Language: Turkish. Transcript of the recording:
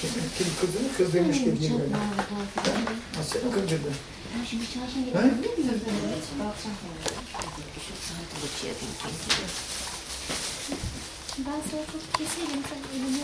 Kim kızdı mı? Kız demiş ki diye böyle. Ha, seni kırdırdı. Ben şimdi çarşıya Ha? gidebilir miyim? Evet. Ben sana çok keserim sen elini.